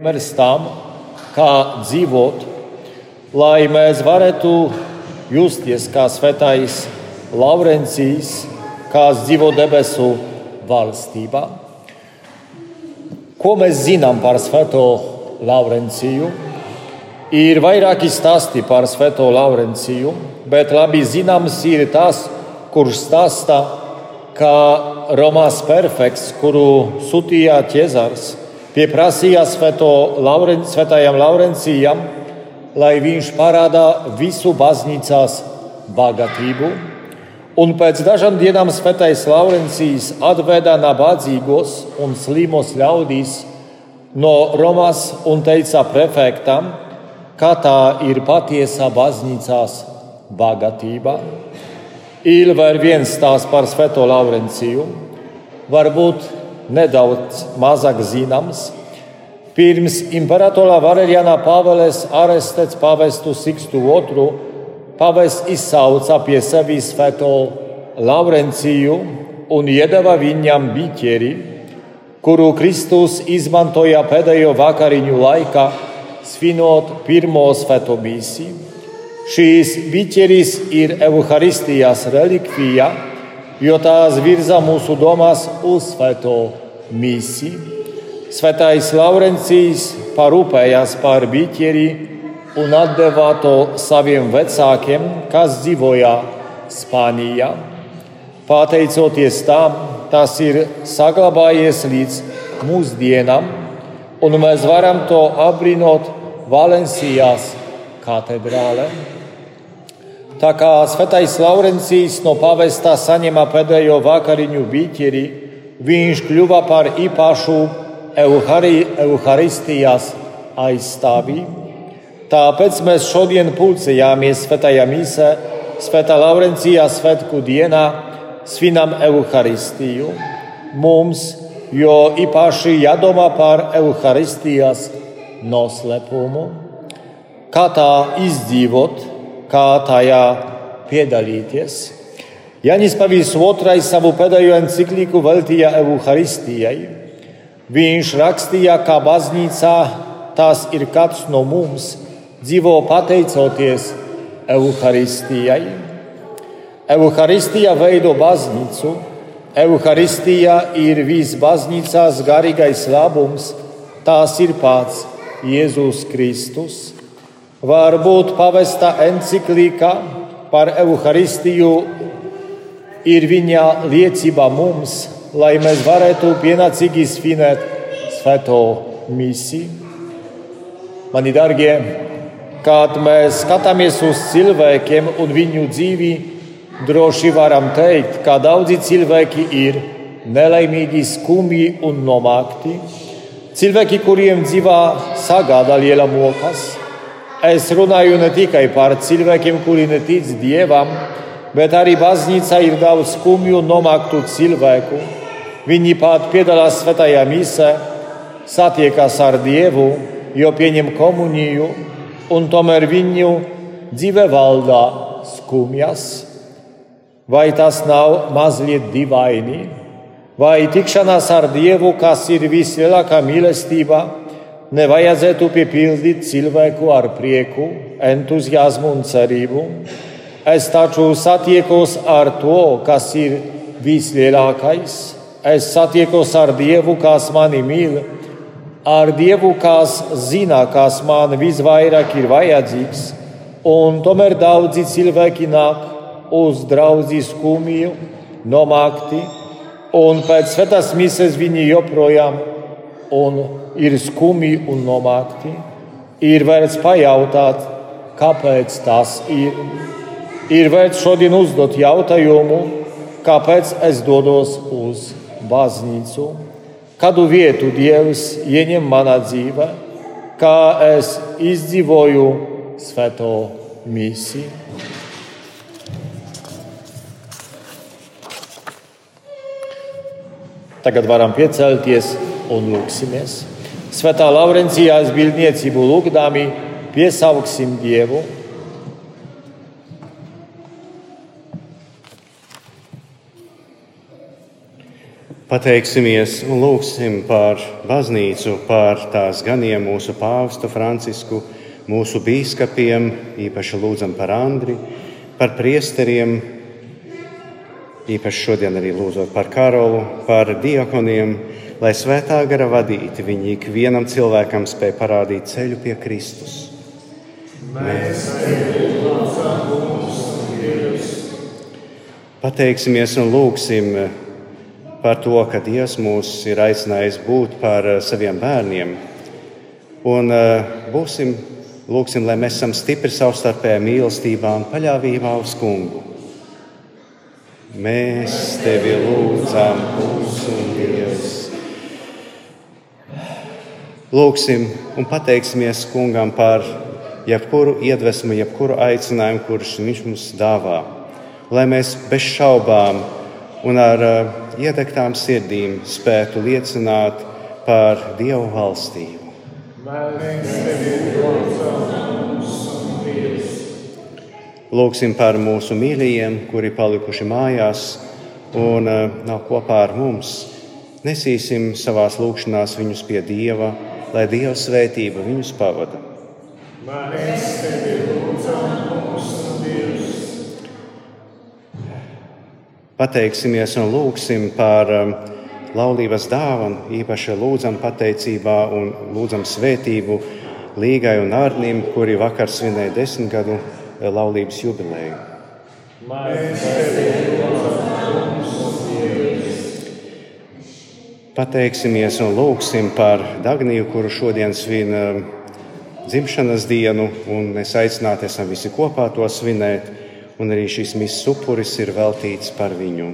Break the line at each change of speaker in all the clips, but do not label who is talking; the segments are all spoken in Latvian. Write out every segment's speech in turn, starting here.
Mēs tam, kā dzīvot, lai mēs varētu justies kā svētais Laurencijs, kas dzīvo debesu valstībā. Ko mēs zinām par Svēto Laurenciju? Ir vairāki stāsti par Svēto Laurenciju, bet labi zināms ir tas, kurš stāsta, ka Romas perfekts, kuru sūtīja Ķezars, pieprasīja Lauren, Svētajam Laurencijam, lai viņš parāda visu baznīcās bagātību. Un pēc dažām dienām Svētais Laurencijs atveda nabadzīgos un slimos ļaudis no Romas un teica prefektam, ka tā ir patiesa baznīcās bagātība. Ir vēl viens stāsts par Svēto Laurenciju, varbūt nedaudz mazāk zināms. Pirms imperatora Valeriana Pāveles arestēts pavestu Sikstu II, pavests izsauca pie sevis Svēto Laurenciju un iedeva viņam biķeri, kuru Kristus izmantoja pēdējo vakariņu laikā, svinot pirmo svēto misiju. Šīs biķeris ir evaharistijas relikvija, jo tās virza mūsu domās uz svēto misiju. Svētais Laurencijs parūpējās par biķeri un atdeva to saviem vecākiem, kas dzīvoja Spānijā. Pateicoties tam, tas ir saglabājies līdz mūsdienām, un mēs varam to apbrīnot Valencijas katedrālē. Tā kā Svētais Laurencijs no pavestā saņēma pēdējo vakariņu biķeri, viņš kļuva par īpašu Euharistijas aizstāvi. Tāpēc mēs šodien pulcējāmies Svētajā misē, Svētā Laurencijā svētku dienā, svinam Euharistiju. Mums, jo īpaši jādomā par Euharistijas noslēpumu, kā tā izdzīvot, kā tajā piedalīties. Janis Pavils II savu pēdējo encikliku veltīja Euharistijai. Viņš rakstīja, ka baznīcā tas ir kāds no mums, dzīvo pateicoties Euharistijai. Euharistija veido baznīcu, Euharistija ir viss baznīcās garīgais labums, tas ir pats Jēzus Kristus. Varbūt pavesta encyklika par Euharistiju ir viņa liecība mums, lai mēs varētu pienācīgi svinēt svēto misiju. Mani darbie, kad mēs skatāmies uz cilvēkiem un viņu dzīvi, droši varam teikt, ka daudzi cilvēki ir nelaimīgi, skumji un nomākti. Cilvēki, kuriem dzīvā sagādā liela mokas. Es runāju ne tikai par cilvēkiem, kuri netic dievam, bet arī baznīcā ir daudz skumju nomāktu cilvēku Viņi pat piedalās svētajā misē, satiekas ar Dievu, jo pieņem komuniju, un tomēr viņu dzīve valdā skumjas. Vai tas nav mazliet dīvaini? Vai tikšanās ar Dievu, kas ir vislielākā mīlestība, nevajadzētu piepildīt cilvēku ar prieku, entuziasmu un cerību? Es taču satiekos ar to, kas ir vislielākais Es satiekos ar Dievu, kas mani mīl, ar Dievu, kas zina, kas man visvairāk ir vajadzīgs. Un tomēr daudzi cilvēki nāk uz draugu skumju, nomākti, un pēc svētās mises viņi joprojām ir skumi un nomākti. Ir vērts pajautāt, kāpēc tas ir. Ir vērts šodien uzdot jautājumu, kāpēc es dodos uz baznīcu, kādu vietu Dievs ieņem manā dzīvē, kā es izdzīvoju svēto misiju. Tagad varam piecelties un lūksimies. Svētā Laurencijā bildniecību lūgdami piesauksim Dievu.
Pateiksimies un lūgsim par baznīcu, par tās ganiem mūsu pāvestu Francisku, mūsu bīskapiem, īpaši lūdzam par Andri, par priesteriem, īpaši šodien arī lūdzot par Karolu, par diakoniem, lai svētā gara vadīti viņi ikvienam cilvēkam spēj parādīt ceļu pie Kristus. Mēs pateiksimies un lūgsim par to, ka Dievs mūs ir aicinājis būt par saviem bērniem. Un eh, būsim, lūgsim, lai mēs esam stipri savstarpējā mīlestībā un paļāvībā uz kungu. Mēs tevi lūdzām, kungs un Dievs. Lūksim un pateiksimies kungam par jebkuru iedvesmu, jebkuru aicinājumu, kurš viņš mums dāvā. Lai mēs bez šaubām un ar uh, iedegtām sirdīm spētu liecināt par Dievu valstību. Lūksim par mūsu mīļajiem, kuri palikuši mājās un uh, nav kopā ar mums. Nesīsim savās lūgšanās viņus pie Dieva, lai Dieva svētība viņus pavada. Mēs tevi lūdzam, pateiksimies un lūgsim par um, laulības dāvanu, īpaši lūdzam pateicībā un lūdzam svētību Līgai un Ārnim, kuri vakar svinēja desmit gadu eh, laulības jubileju. Pateiksimies un lūgsim par Dagniju, kuru šodien svin um, dzimšanas dienu, un mēs aicināti esam visi kopā to svinēt un arī šis misijas upuris ir veltīts par viņu.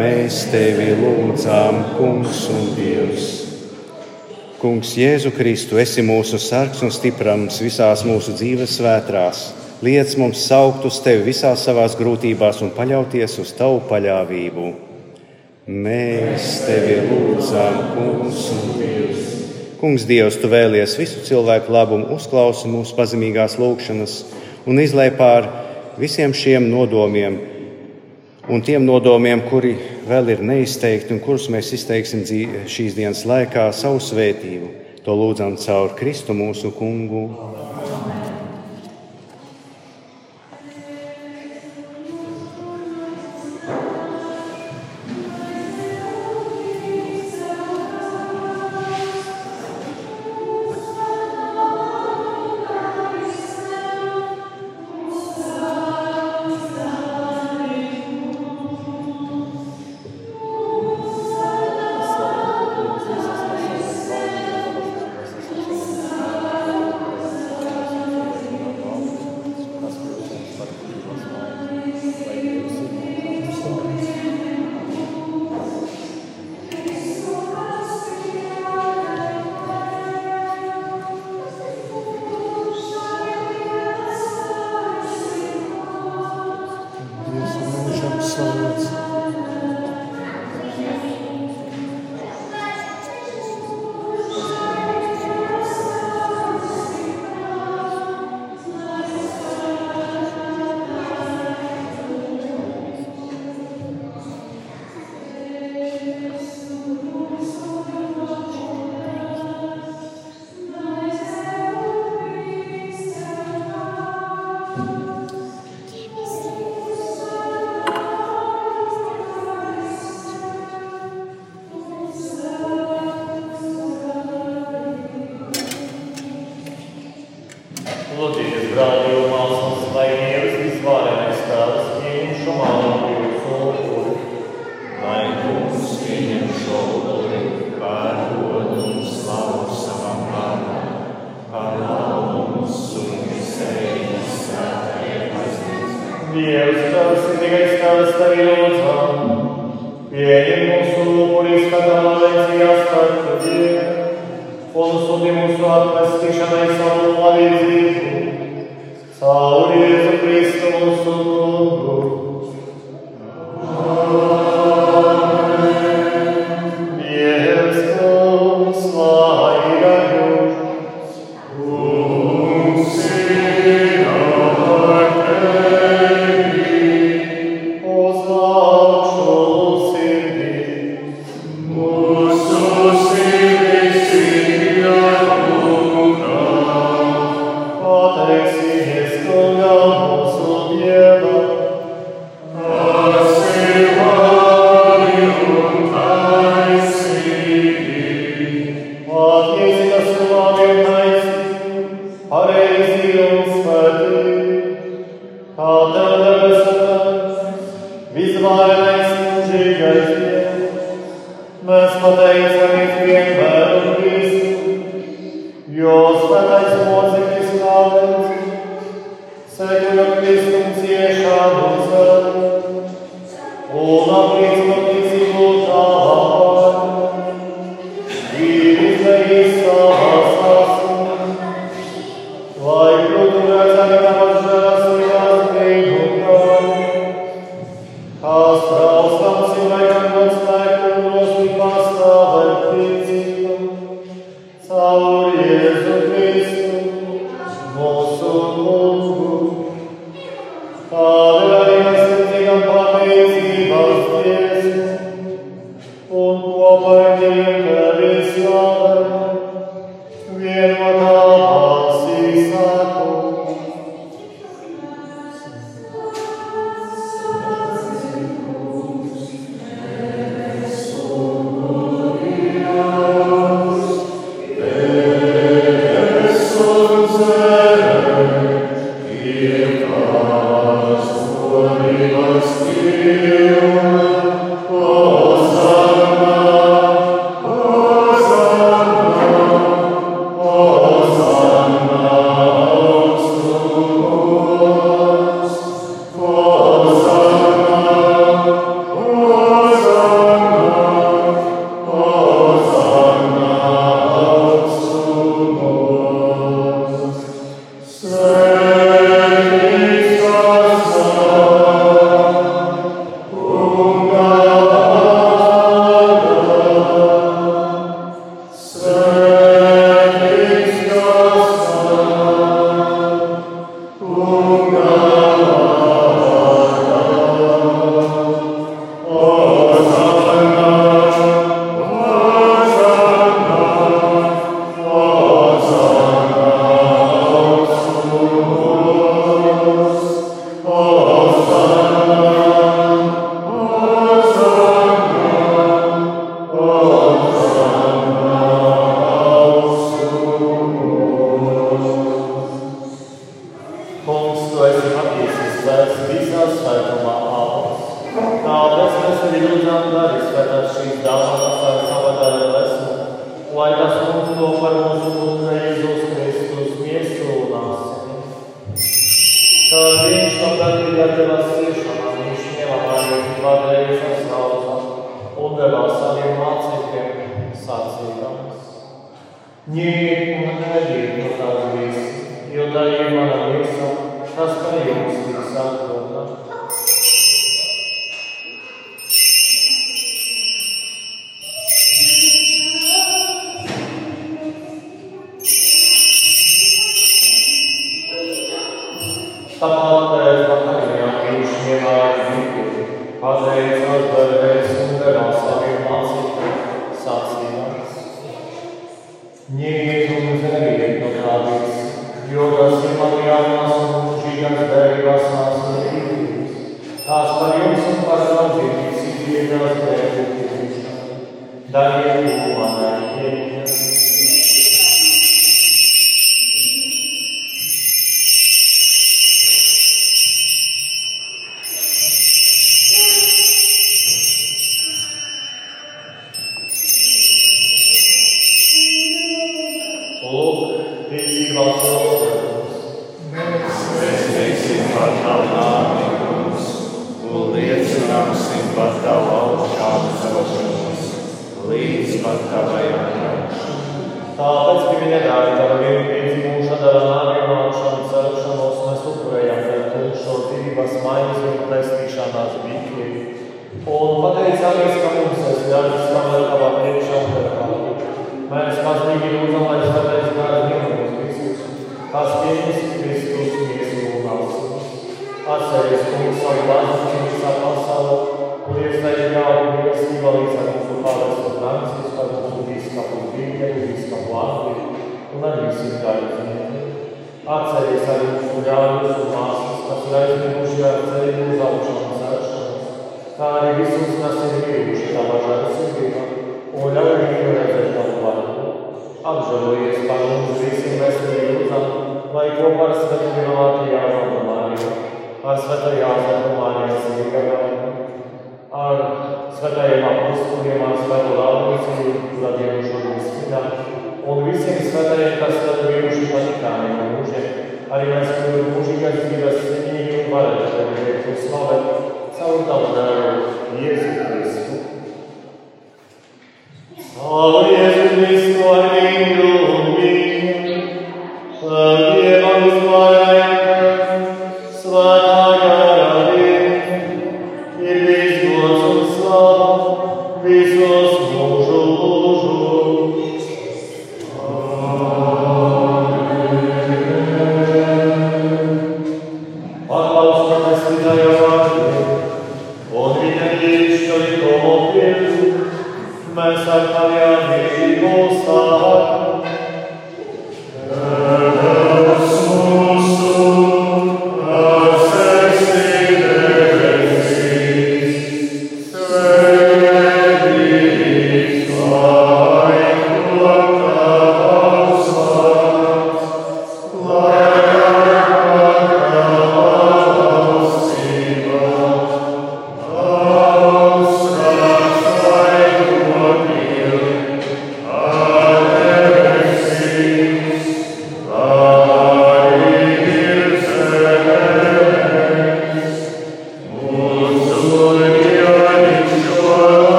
Mēs tevi lūdzām, Kungs un Dievs. Kungs, Jēzu Kristu, esi mūsu sargs un stiprums visās mūsu dzīves svētrās. Liec mums saukt uz tevi visās savās grūtībās un paļauties uz tavu paļāvību. Mēs tevi lūdzām, Kungs un Dievs. Kungs, Dievs, tu vēlies visu cilvēku labumu, uzklausi mūsu pazemīgās lūgšanas un izlai pār visiem šiem nodomiem un tiem nodomiem, kuri vēl ir neizteikti un kurus mēs izteiksim šīs dienas laikā, savu svētību. To lūdzam caur Kristu mūsu kungu.
của thế giới atceries arī mūsu ļaunus un māsas, kas ir aizmirsuši ar cerību uz augšanu sēšanu. Tā arī visus, kas ir bijuši tavā žēlsirdībā un ļauj viņiem redzēt tavu varu. Apžēlojies par mums visiem veselīgi lūdzam, lai kopā ar svētību Mātiju Jānu Mariju, ar svētā Jānu Mariju Sīgavāju, ar svētājiem apostoliem, ar svētā Lāvnici, zadievušo mums vidām, Олвисен святая таставивший Ватикане оружие, арианского мужика Зирасения Барача, Великой Славы, Сауталдару, Иисусу Христу. Слава Иисусу Христу! Męsa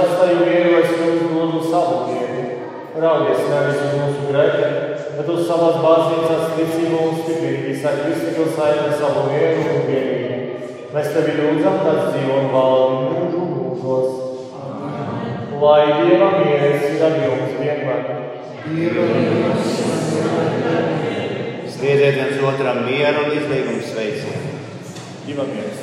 Es jums atstāju mieru, es jums dodu savu mieru. Raugies nevis uz mūsu grēkiem, bet uz savas baznīcas ticību un stiprību, visai Kristu saiti savu mieru un vienību. Mēs tevi lūdzam, kas dzīvo un valdi mūžu mūžos. Lai Dieva mieres ir ar jums vienmēr.
Sniedziet viens otram mieru un izlīgumu sveicienu.
Dieva mieres.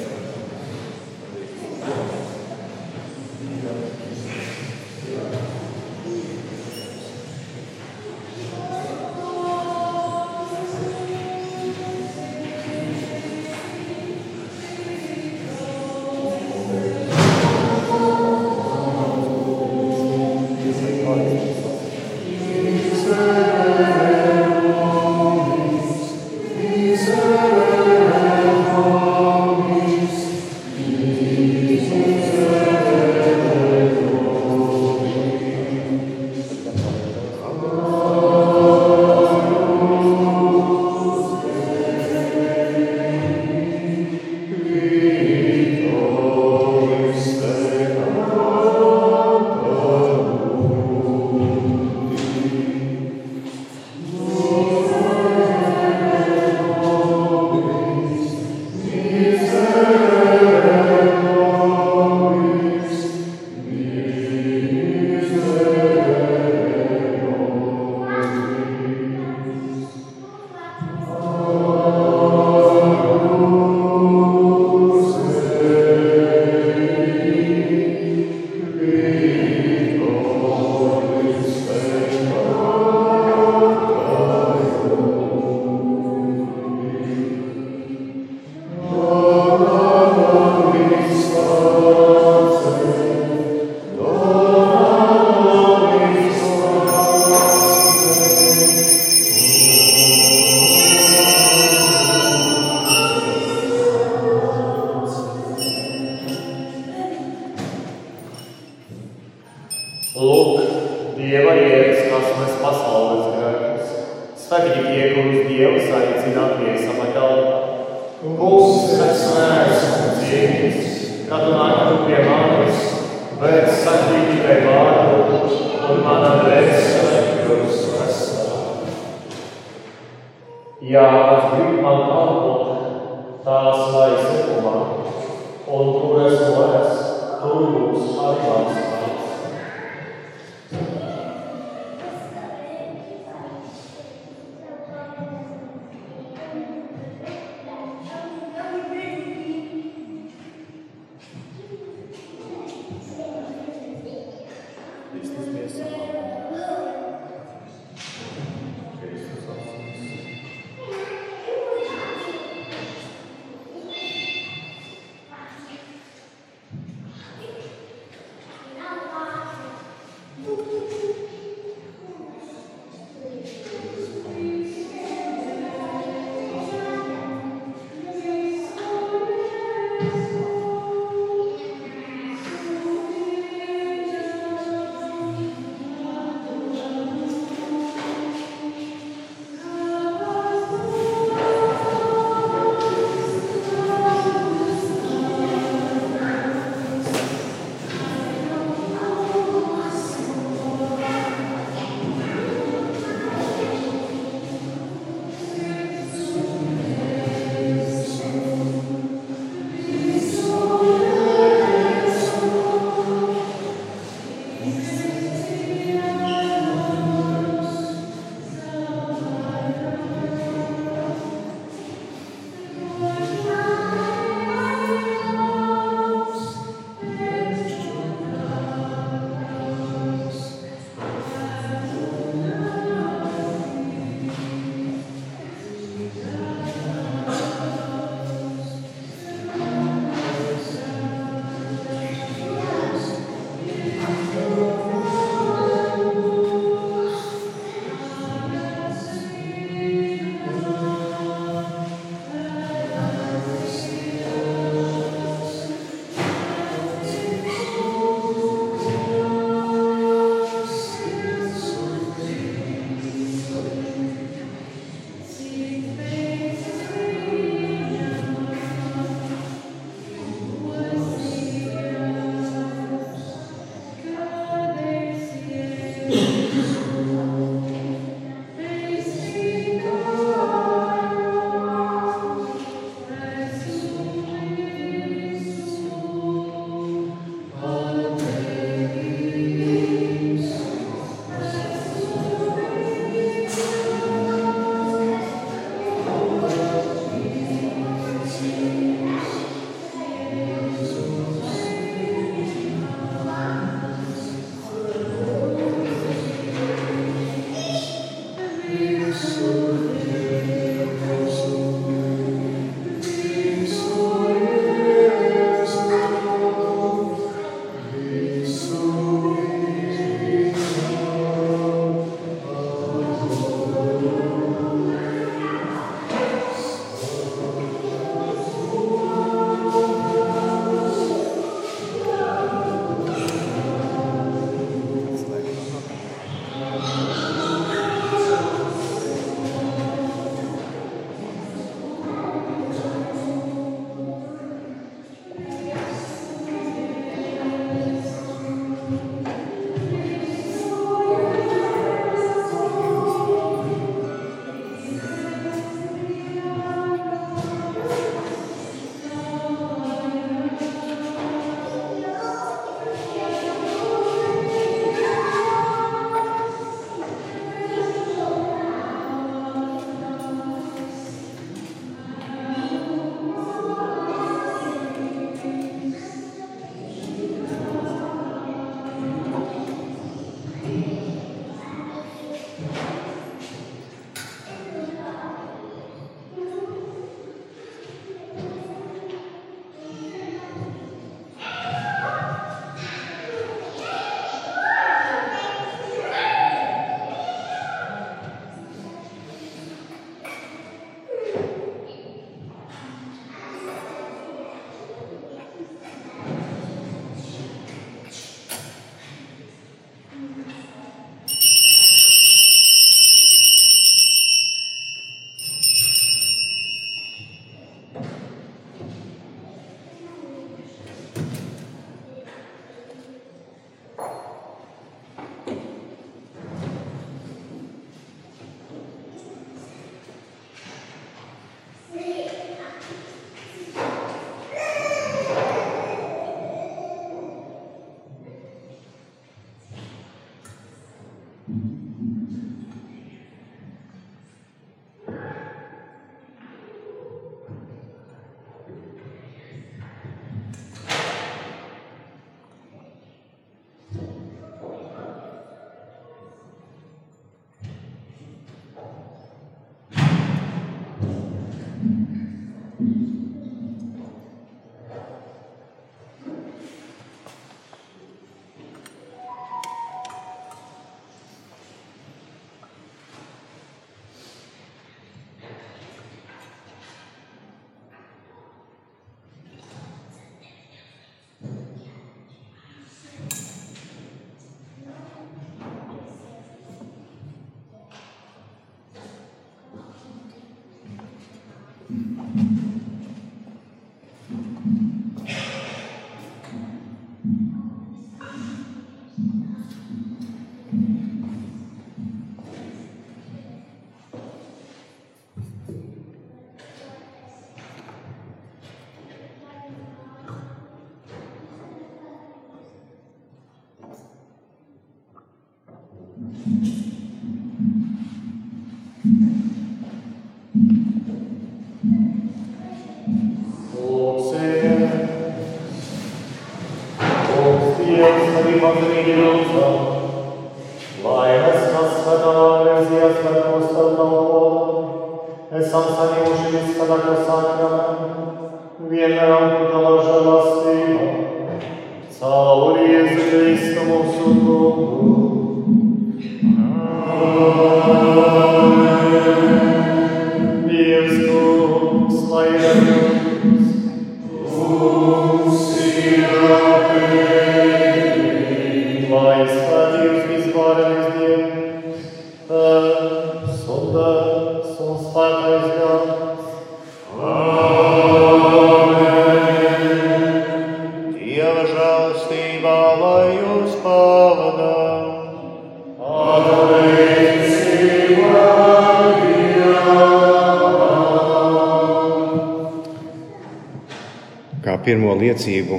Liecību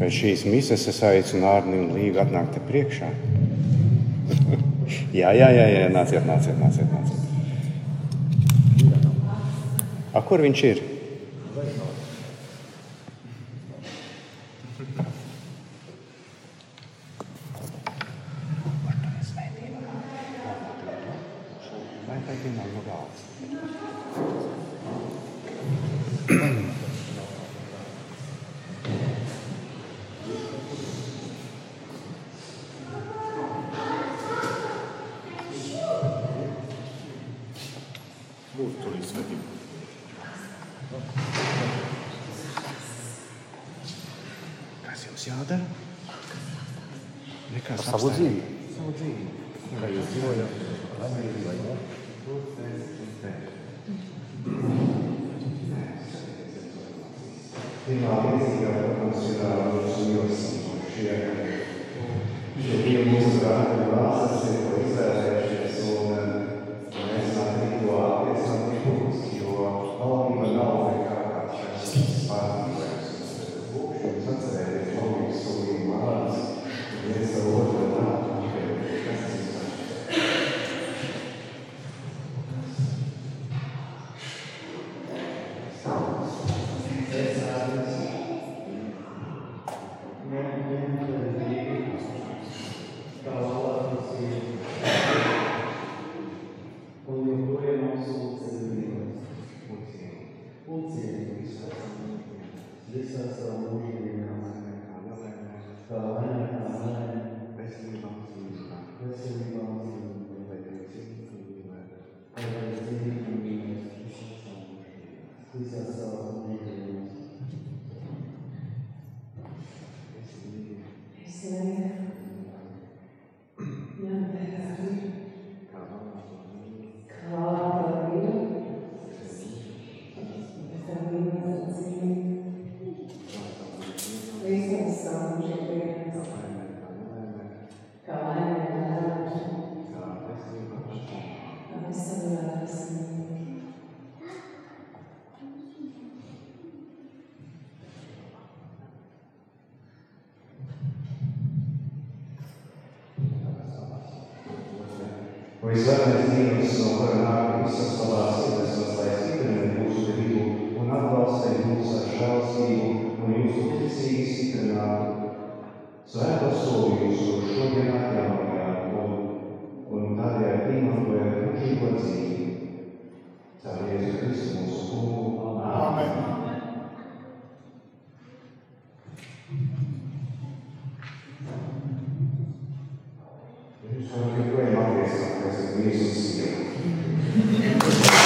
pēc šīs mises es aicinu Arni un Līgu atnākt te priekšā. jā, jā, jā, jā, nāciet, nāciet, nāciet. nāciet. A, kur viņš ir? Duhu Svatým. Kas jums jādara? Nekas savu dzīvi. Savu dzīvi. Kā jūs dzīvojat? Laimīgi vai ne? Prima vez que eu considero os meus cinco chefes, já tínhamos dado nossa sequência žēlstību un jūsu ticīgi stiprinātu. Svēto soli jūsu šodien atjaunojāt un, un tādējādi izmantojat mūžīgo dzīvi. Caur Jēzu Kristu mūsu kungu. Amen. Jūs varat joprojām atgriezties pēc Jēzus sieva.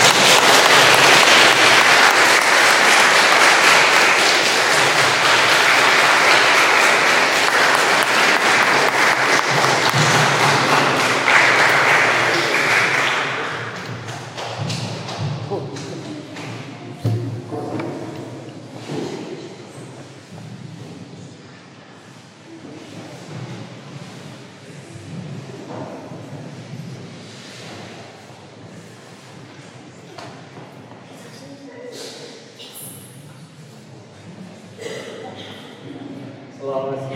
Well, it's